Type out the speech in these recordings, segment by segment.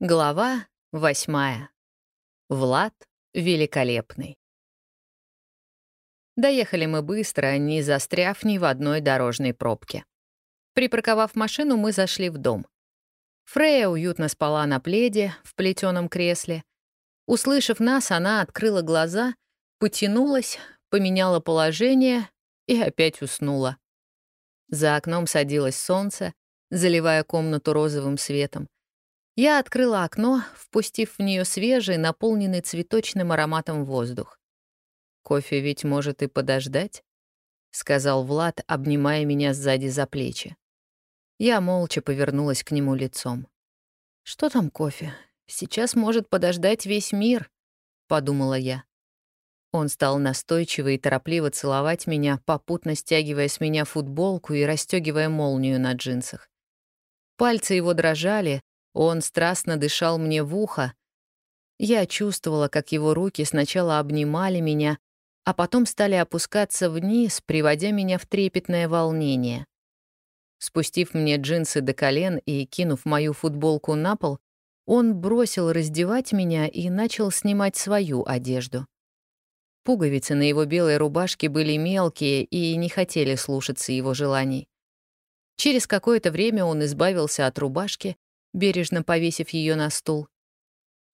Глава восьмая. Влад великолепный. Доехали мы быстро, не застряв ни в одной дорожной пробке. Припарковав машину, мы зашли в дом. Фрея уютно спала на пледе в плетеном кресле. Услышав нас, она открыла глаза, потянулась, поменяла положение и опять уснула. За окном садилось солнце, заливая комнату розовым светом. Я открыла окно, впустив в нее свежий, наполненный цветочным ароматом воздух. «Кофе ведь может и подождать», — сказал Влад, обнимая меня сзади за плечи. Я молча повернулась к нему лицом. «Что там кофе? Сейчас может подождать весь мир», — подумала я. Он стал настойчиво и торопливо целовать меня, попутно стягивая с меня футболку и расстегивая молнию на джинсах. Пальцы его дрожали, он страстно дышал мне в ухо. Я чувствовала, как его руки сначала обнимали меня, а потом стали опускаться вниз, приводя меня в трепетное волнение. Спустив мне джинсы до колен и кинув мою футболку на пол, он бросил раздевать меня и начал снимать свою одежду. Пуговицы на его белой рубашке были мелкие и не хотели слушаться его желаний. Через какое-то время он избавился от рубашки бережно повесив ее на стул.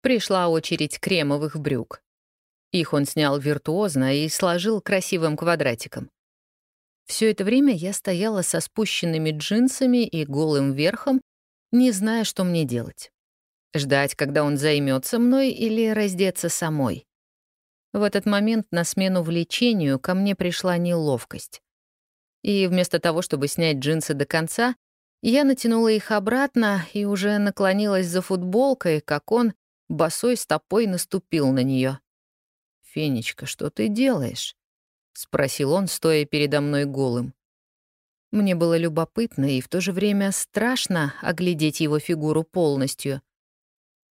Пришла очередь кремовых брюк. Их он снял виртуозно и сложил красивым квадратиком. Все это время я стояла со спущенными джинсами и голым верхом, не зная, что мне делать. Ждать, когда он займется мной, или раздеться самой. В этот момент на смену влечению ко мне пришла неловкость. И вместо того, чтобы снять джинсы до конца, я натянула их обратно и уже наклонилась за футболкой, как он босой стопой наступил на нее. «Фенечка, что ты делаешь?» — спросил он, стоя передо мной голым. Мне было любопытно и в то же время страшно оглядеть его фигуру полностью.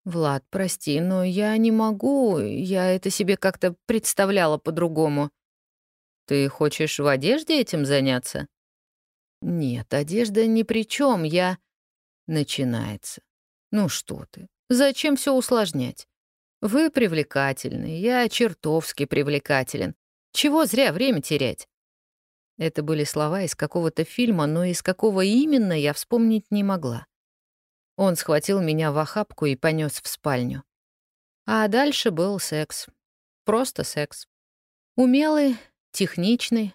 «Влад, прости, но я не могу, я это себе как-то представляла по-другому». «Ты хочешь в одежде этим заняться?» Нет, одежда ни при чем, я... Начинается. Ну что ты, зачем все усложнять? Вы привлекательны, я чертовски привлекателен. Чего зря время терять? Это были слова из какого-то фильма, но из какого именно я вспомнить не могла. Он схватил меня в охапку и понес в спальню. А дальше был секс. Просто секс. Умелый, техничный,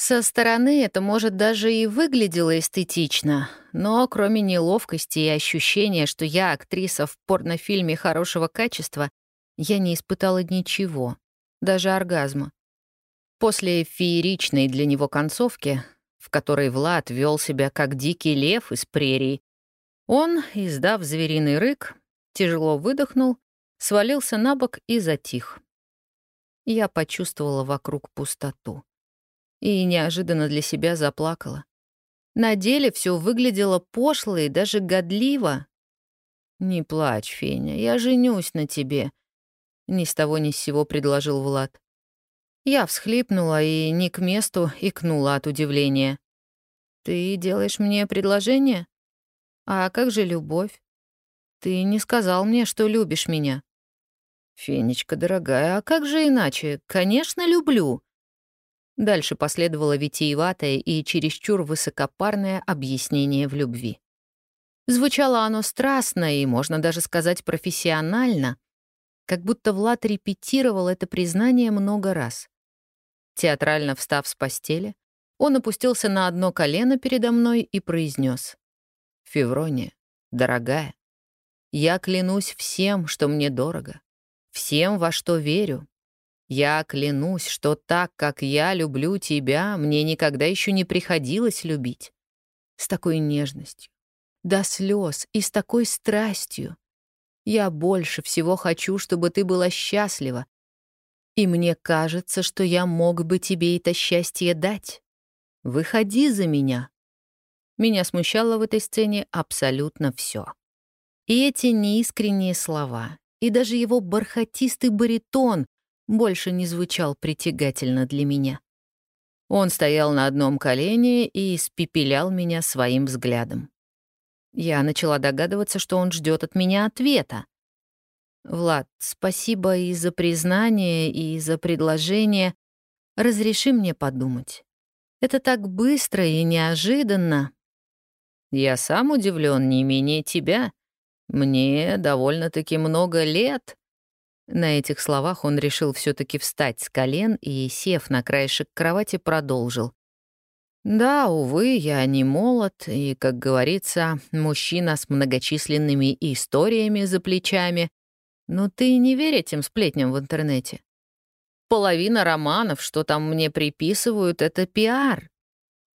со стороны это, может, даже и выглядело эстетично, но кроме неловкости и ощущения, что я актриса в порнофильме хорошего качества, я не испытала ничего, даже оргазма. После фееричной для него концовки, в которой Влад вел себя как дикий лев из прерий, он, издав звериный рык, тяжело выдохнул, свалился на бок и затих. Я почувствовала вокруг пустоту и неожиданно для себя заплакала. На деле все выглядело пошло и даже годливо. «Не плачь, Феня, я женюсь на тебе», — ни с того ни с сего предложил Влад. Я всхлипнула и не к месту икнула от удивления. «Ты делаешь мне предложение? А как же любовь? Ты не сказал мне, что любишь меня». «Фенечка, дорогая, а как же иначе? Конечно, люблю», Дальше последовало витиеватое и чересчур высокопарное объяснение в любви. Звучало оно страстно и, можно даже сказать, профессионально, как будто Влад репетировал это признание много раз. Театрально встав с постели, он опустился на одно колено передо мной и произнес: «Феврония, дорогая, я клянусь всем, что мне дорого, всем, во что верю, я клянусь, что так, как я люблю тебя, мне никогда еще не приходилось любить. С такой нежностью, до слез и с такой страстью. Я больше всего хочу, чтобы ты была счастлива. И мне кажется, что я мог бы тебе это счастье дать. Выходи за меня. Меня смущало в этой сцене абсолютно все. И эти неискренние слова, и даже его бархатистый баритон, больше не звучал притягательно для меня. Он стоял на одном колене и испепелял меня своим взглядом. Я начала догадываться, что он ждет от меня ответа. «Влад, спасибо и за признание, и за предложение. Разреши мне подумать. Это так быстро и неожиданно». «Я сам удивлен не менее тебя. Мне довольно-таки много лет». На этих словах он решил все таки встать с колен и, сев на краешек кровати, продолжил. Да, увы, я не молод, и, как говорится, мужчина с многочисленными историями за плечами. Но ты не верь этим сплетням в интернете. Половина романов, что там мне приписывают, — это пиар.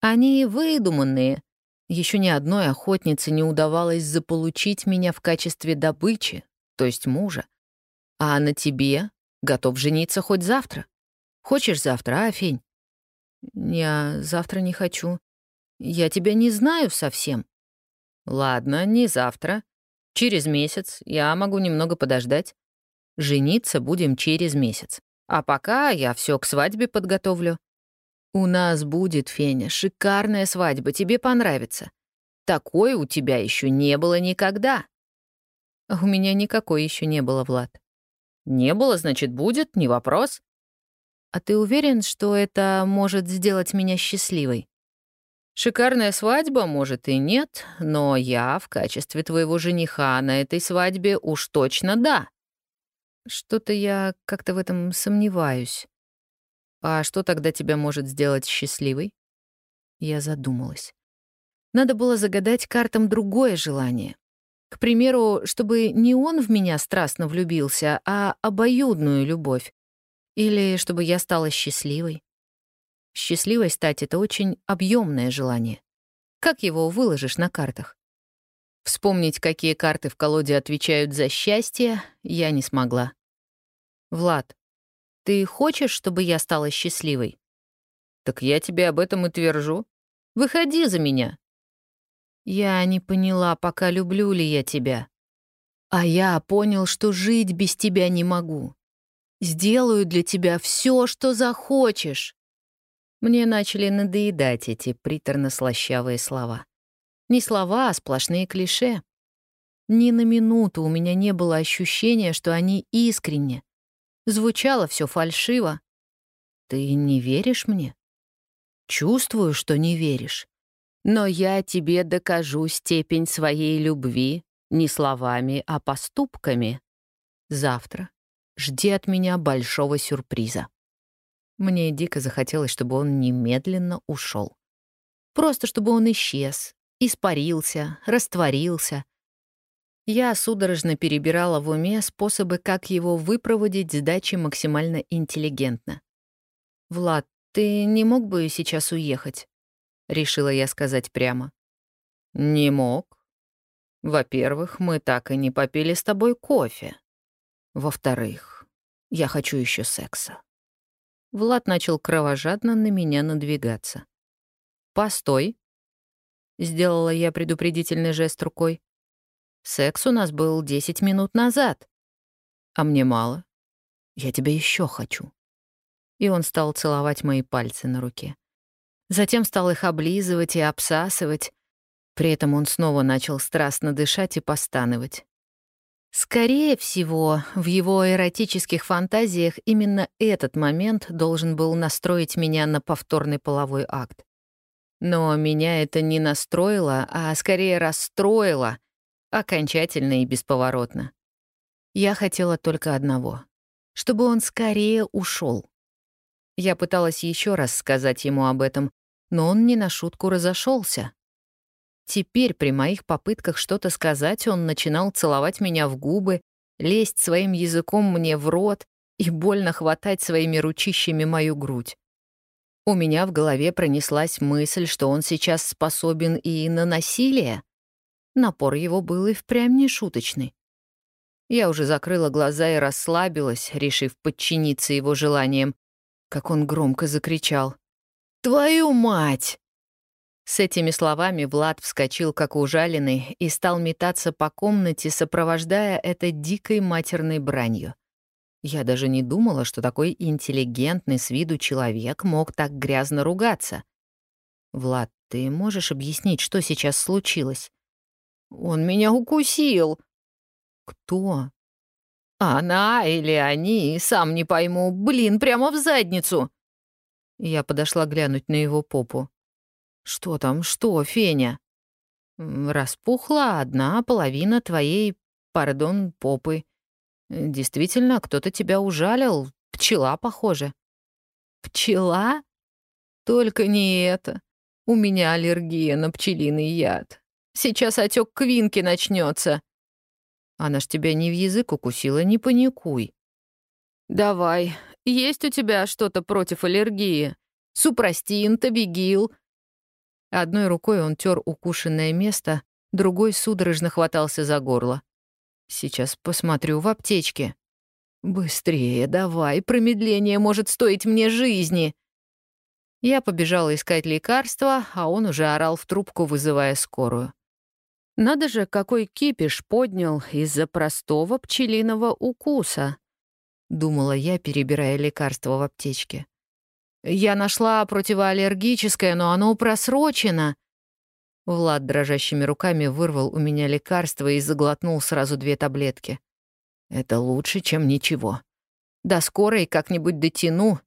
Они выдуманные. Еще ни одной охотнице не удавалось заполучить меня в качестве добычи, то есть мужа. А на тебе готов жениться хоть завтра. Хочешь завтра, а, Фень? «Я завтра не хочу. Я тебя не знаю совсем». «Ладно, не завтра. Через месяц. Я могу немного подождать. Жениться будем через месяц. А пока я все к свадьбе подготовлю». «У нас будет, Феня, шикарная свадьба, тебе понравится. Такой у тебя еще не было никогда». «У меня никакой еще не было, Влад». «Не было, значит, будет, не вопрос. А ты уверен, что это может сделать меня счастливой? Шикарная свадьба, может, и нет, но я в качестве твоего жениха на этой свадьбе уж точно да. Что-то я как-то в этом сомневаюсь. А что тогда тебя может сделать счастливой? Я задумалась. Надо было загадать картам другое желание. К примеру, чтобы не он в меня страстно влюбился, а обоюдную любовь, или чтобы я стала счастливой. Счастливой стать — это очень объемное желание. Как его выложишь на картах? Вспомнить, какие карты в колоде отвечают за счастье, я не смогла. «Влад, ты хочешь, чтобы я стала счастливой?» «Так я тебе об этом и твержу. Выходи за меня». «Я не поняла, пока люблю ли я тебя. А я понял, что жить без тебя не могу. Сделаю для тебя все, что захочешь». Мне начали надоедать эти приторно-слащавые слова. Не слова, а сплошные клише. Ни на минуту у меня не было ощущения, что они искренне. Звучало все фальшиво. «Ты не веришь мне?» «Чувствую, что не веришь. Но я тебе докажу степень своей любви не словами, а поступками. Завтра Жди от меня большого сюрприза. Мне дико захотелось, чтобы он немедленно ушел. Просто чтобы он исчез, испарился, растворился. Я судорожно перебирала в уме способы, как его выпроводить с дачи максимально интеллигентно. «Влад, ты не мог бы сейчас уехать?» — решила я сказать прямо. «Не мог. Во-первых, мы так и не попили с тобой кофе. Во-вторых, я хочу еще секса. Влад начал кровожадно на меня надвигаться. «Постой!» — сделала я предупредительный жест рукой. «Секс у нас был 10 минут назад. А мне мало. Я тебя еще хочу». И он стал целовать мои пальцы на руке. Затем стал их облизывать и обсасывать. При этом он снова начал страстно дышать и постановать. Скорее всего, в его эротических фантазиях именно этот момент должен был настроить меня на повторный половой акт. Но меня это не настроило, а скорее расстроило, окончательно и бесповоротно. Я хотела только одного — чтобы он скорее ушел. Я пыталась еще раз сказать ему об этом, но он не на шутку разошелся. Теперь при моих попытках что-то сказать он начинал целовать меня в губы, лезть своим языком мне в рот и больно хватать своими ручищами мою грудь. У меня в голове пронеслась мысль, что он сейчас способен и на насилие. Напор его был и впрямь не шуточный. Я уже закрыла глаза и расслабилась, решив подчиниться его желаниям, как он громко закричал. «Твою мать!» С этими словами Влад вскочил как ужаленный и стал метаться по комнате, сопровождая это дикой матерной бранью. Я даже не думала, что такой интеллигентный с виду человек мог так грязно ругаться. «Влад, ты можешь объяснить, что сейчас случилось?» Он меня укусил. Кто? Она или они, сам не пойму. Блин, прямо в задницу. Я подошла глянуть на его попу. Что там, что, Феня? Распухла одна половина твоей, пардон, попы. Действительно, кто-то тебя ужалил. Пчела, похоже. Пчела? Только не это. У меня аллергия на пчелиный яд. Сейчас отек квинки начнется. Она ж тебя не в язык укусила, не паникуй. Давай, есть у тебя что-то против аллергии? Супрастин, табигил. Одной рукой он тер укушенное место, другой судорожно хватался за горло. Сейчас посмотрю в аптечке. Быстрее, давай, промедление может стоить мне жизни. Я побежала искать лекарства, а он уже орал в трубку, вызывая скорую. Надо же, какой кипиш поднял из-за простого пчелиного укуса, думала я, перебирая лекарства в аптечке. Я нашла противоаллергическое, но оно просрочено. Влад дрожащими руками вырвал у меня лекарство и заглотнул сразу две таблетки. Это лучше, чем ничего. До скорой как-нибудь дотяну.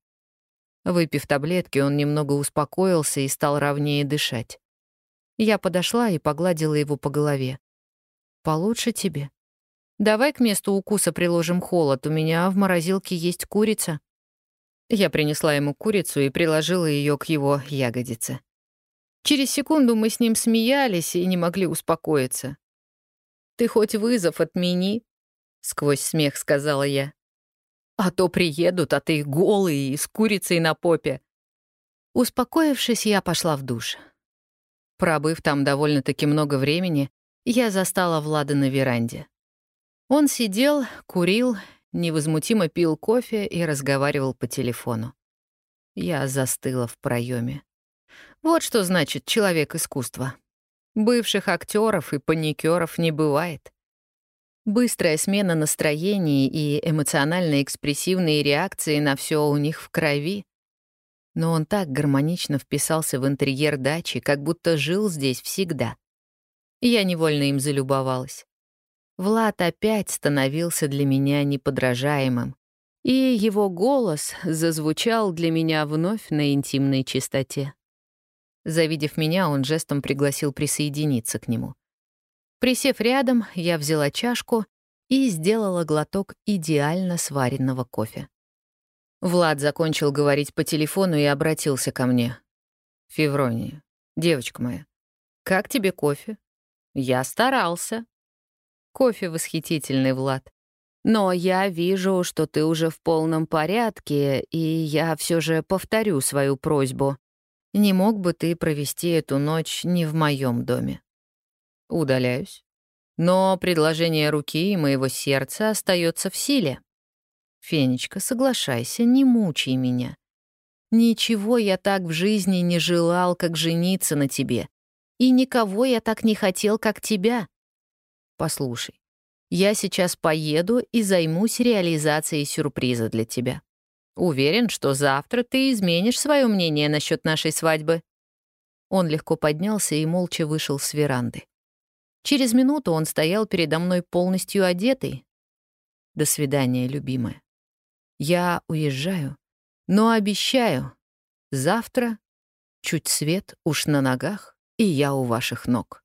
Выпив таблетки, он немного успокоился и стал ровнее дышать. Я подошла и погладила его по голове. «Получше тебе. Давай к месту укуса приложим холод, у меня в морозилке есть курица». Я принесла ему курицу и приложила ее к его ягодице. Через секунду мы с ним смеялись и не могли успокоиться. «Ты хоть вызов отмени», — сквозь смех сказала я. «А то приедут, а ты голый и с курицей на попе». Успокоившись, я пошла в душ. Пробыв там довольно-таки много времени, я застала Влада на веранде. Он сидел, курил, невозмутимо пил кофе и разговаривал по телефону. Я застыла в проеме. Вот что значит человек искусства. Бывших актеров и паникеров не бывает. Быстрая смена настроений и эмоционально-экспрессивные реакции на все у них в крови но он так гармонично вписался в интерьер дачи, как будто жил здесь всегда. Я невольно им залюбовалась. Влад опять становился для меня неподражаемым, и его голос зазвучал для меня вновь на интимной чистоте. Завидев меня, он жестом пригласил присоединиться к нему. Присев рядом, я взяла чашку и сделала глоток идеально сваренного кофе. Влад закончил говорить по телефону и обратился ко мне. «Феврония, девочка моя, как тебе кофе?» «Я старался». «Кофе восхитительный, Влад. Но я вижу, что ты уже в полном порядке, и я все же повторю свою просьбу. Не мог бы ты провести эту ночь не в моем доме?» «Удаляюсь. Но предложение руки и моего сердца остается в силе». Фенечка, соглашайся, не мучай меня. Ничего я так в жизни не желал, как жениться на тебе. И никого я так не хотел, как тебя. Послушай, я сейчас поеду и займусь реализацией сюрприза для тебя. Уверен, что завтра ты изменишь свое мнение насчет нашей свадьбы. Он легко поднялся и молча вышел с веранды. Через минуту он стоял передо мной полностью одетый. До свидания, любимая. Я уезжаю, но обещаю, завтра чуть свет уж на ногах, и я у ваших ног.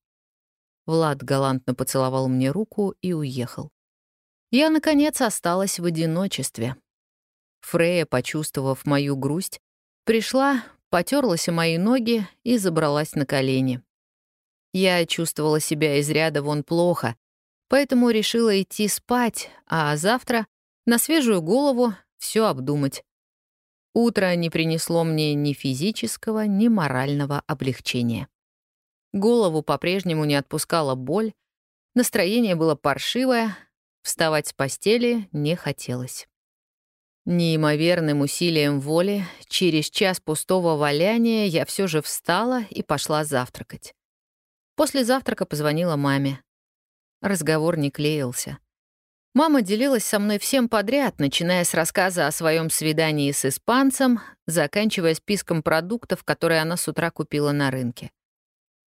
Влад галантно поцеловал мне руку и уехал. Я, наконец, осталась в одиночестве. Фрея, почувствовав мою грусть, пришла, потерлась о мои ноги и забралась на колени. Я чувствовала себя из ряда вон плохо, поэтому решила идти спать, а завтра на свежую голову все обдумать. Утро не принесло мне ни физического, ни морального облегчения. Голову по-прежнему не отпускала боль, настроение было паршивое, вставать с постели не хотелось. Неимоверным усилием воли, через час пустого валяния я все же встала и пошла завтракать. После завтрака позвонила маме. Разговор не клеился. Мама делилась со мной всем подряд, начиная с рассказа о своем свидании с испанцем, заканчивая списком продуктов, которые она с утра купила на рынке.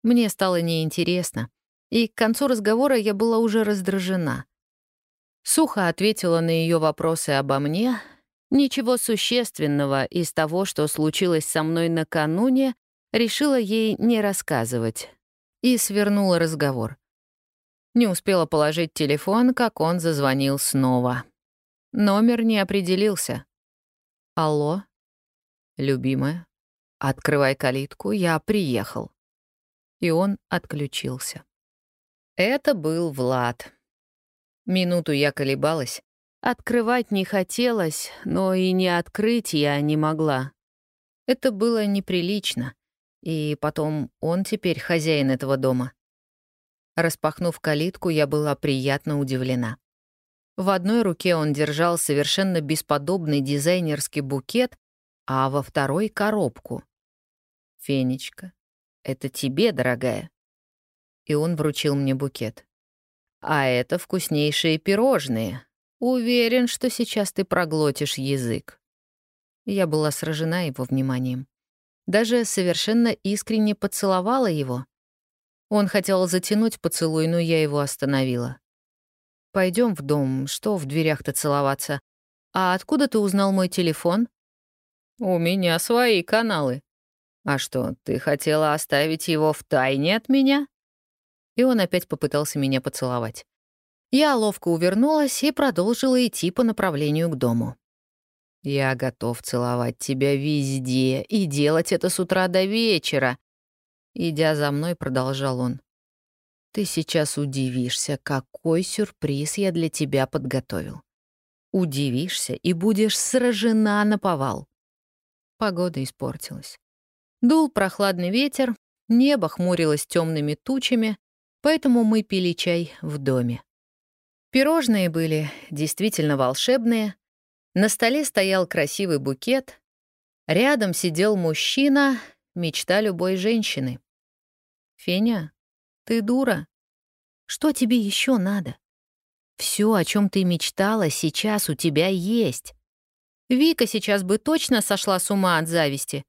Мне стало неинтересно. и к концу разговора я была уже раздражена. Сухо ответила на ее вопросы обо мне. Ничего существенного из того, что случилось со мной накануне, решила ей не рассказывать. И свернула разговор. Не успела положить телефон, как он зазвонил снова. Номер не определился. «Алло?» «Любимая, открывай калитку, я приехал». И он отключился. Это был Влад. Минуту я колебалась. Открывать не хотелось, но и не открыть я не могла. Это было неприлично. И потом он теперь хозяин этого дома. Распахнув калитку, я была приятно удивлена. В одной руке он держал совершенно бесподобный дизайнерский букет, а во второй — коробку. «Фенечка, это тебе, дорогая». И он вручил мне букет. «А это вкуснейшие пирожные. Уверен, что сейчас ты проглотишь язык». Я была сражена его вниманием. Даже совершенно искренне поцеловала его. Он хотел затянуть поцелуй, но я его остановила. Пойдем в дом, что в дверях-то целоваться. А откуда ты узнал мой телефон? У меня свои каналы. А что, ты хотела оставить его в тайне от меня? И он опять попытался меня поцеловать. Я ловко увернулась и продолжила идти по направлению к дому. «Я готов целовать тебя везде и делать это с утра до вечера», Идя за мной, продолжал он. Ты сейчас удивишься, какой сюрприз я для тебя подготовил. Удивишься и будешь сражена на повал. Погода испортилась. Дул прохладный ветер, небо хмурилось темными тучами, поэтому мы пили чай в доме. Пирожные были действительно волшебные. На столе стоял красивый букет. Рядом сидел мужчина, мечта любой женщины. «Феня, ты дура. Что тебе еще надо? Все, о чем ты мечтала, сейчас у тебя есть. Вика сейчас бы точно сошла с ума от зависти.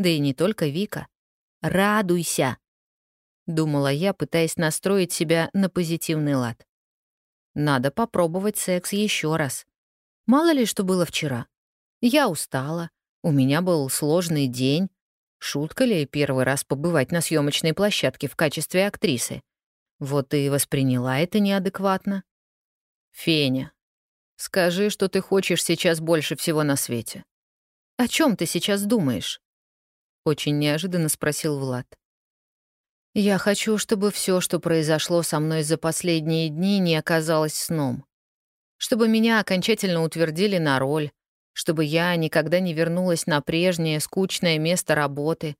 Да и не только Вика. Радуйся, думала я, пытаясь настроить себя на позитивный лад. Надо попробовать секс еще раз. Мало ли, что было вчера. Я устала, у меня был сложный день, Шутка ли первый раз побывать на съемочной площадке в качестве актрисы? Вот и восприняла это неадекватно. Феня, скажи, что ты хочешь сейчас больше всего на свете. О чем ты сейчас думаешь? Очень неожиданно спросил Влад. Я хочу, чтобы все, что произошло со мной за последние дни, не оказалось сном. Чтобы меня окончательно утвердили на роль, чтобы я никогда не вернулась на прежнее скучное место работы,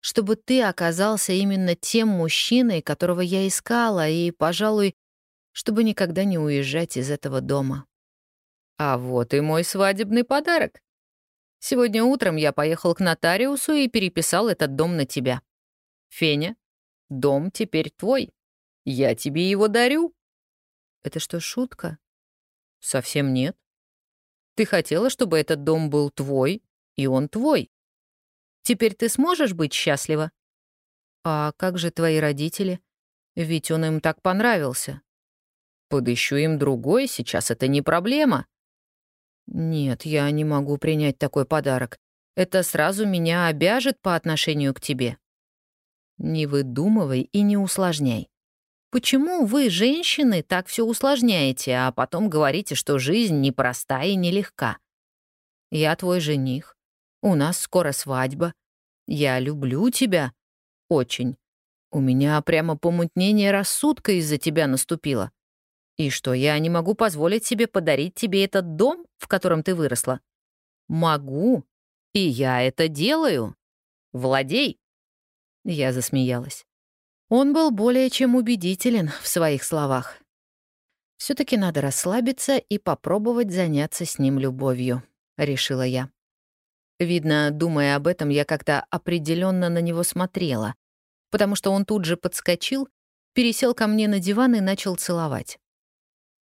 чтобы ты оказался именно тем мужчиной, которого я искала, и, пожалуй, чтобы никогда не уезжать из этого дома. А вот и мой свадебный подарок. Сегодня утром я поехал к нотариусу и переписал этот дом на тебя. Феня, дом теперь твой. Я тебе его дарю. Это что, шутка? Совсем нет. Ты хотела, чтобы этот дом был твой, и он твой. Теперь ты сможешь быть счастлива? А как же твои родители? Ведь он им так понравился. Подыщу им другой, сейчас это не проблема. Нет, я не могу принять такой подарок. Это сразу меня обяжет по отношению к тебе. Не выдумывай и не усложняй. Почему вы, женщины, так все усложняете, а потом говорите, что жизнь непроста и нелегка? Я твой жених. У нас скоро свадьба. Я люблю тебя. Очень. У меня прямо помутнение рассудка из-за тебя наступило. И что, я не могу позволить себе подарить тебе этот дом, в котором ты выросла? Могу. И я это делаю. Владей. Я засмеялась. Он был более чем убедителен в своих словах. все таки надо расслабиться и попробовать заняться с ним любовью», — решила я. Видно, думая об этом, я как-то определенно на него смотрела, потому что он тут же подскочил, пересел ко мне на диван и начал целовать.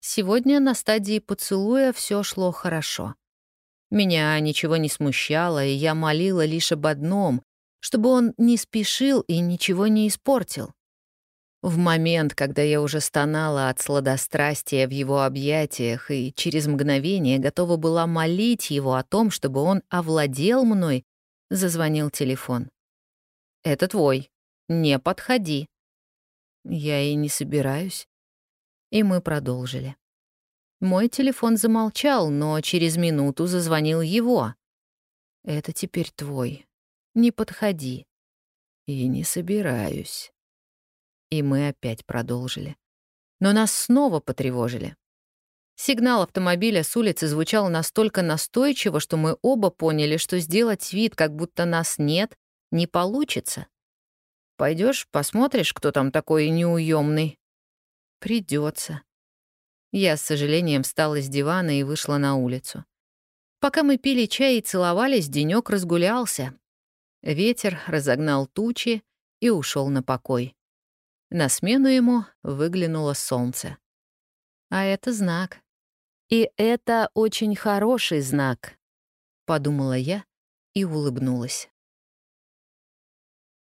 Сегодня на стадии поцелуя все шло хорошо. Меня ничего не смущало, и я молила лишь об одном чтобы он не спешил и ничего не испортил. В момент, когда я уже стонала от сладострастия в его объятиях и через мгновение готова была молить его о том, чтобы он овладел мной, зазвонил телефон. «Это твой. Не подходи». Я и не собираюсь. И мы продолжили. Мой телефон замолчал, но через минуту зазвонил его. «Это теперь твой. Не подходи». «И не собираюсь». И мы опять продолжили. Но нас снова потревожили. Сигнал автомобиля с улицы звучал настолько настойчиво, что мы оба поняли, что сделать вид, как будто нас нет, не получится. Пойдешь, посмотришь, кто там такой неуемный? Придется. Я с сожалением встала с дивана и вышла на улицу. Пока мы пили чай и целовались, денёк разгулялся. Ветер разогнал тучи и ушел на покой. На смену ему выглянуло солнце. А это знак. И это очень хороший знак, подумала я и улыбнулась.